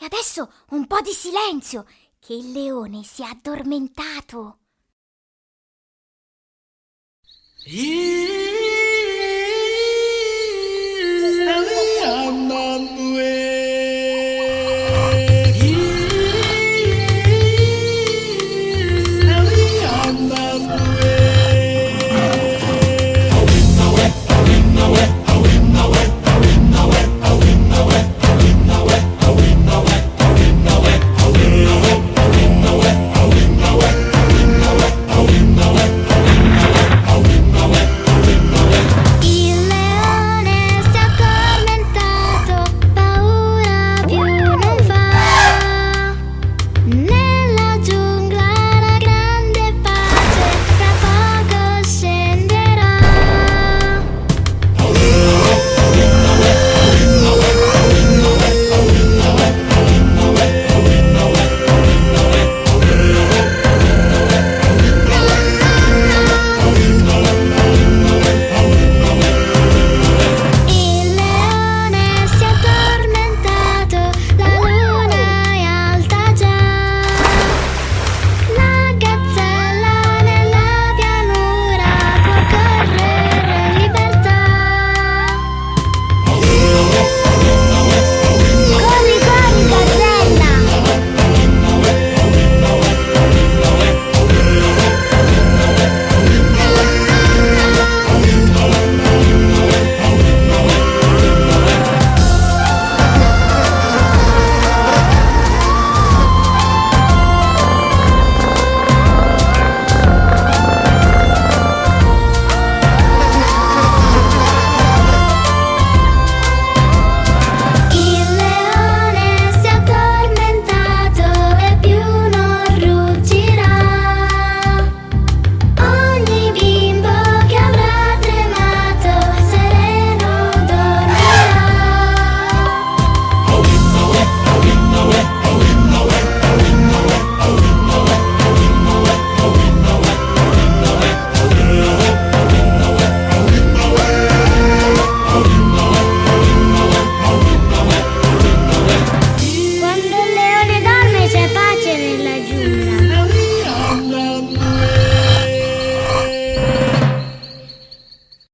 E adesso un po' di silenzio, che il leone si è addormentato. Eeeh,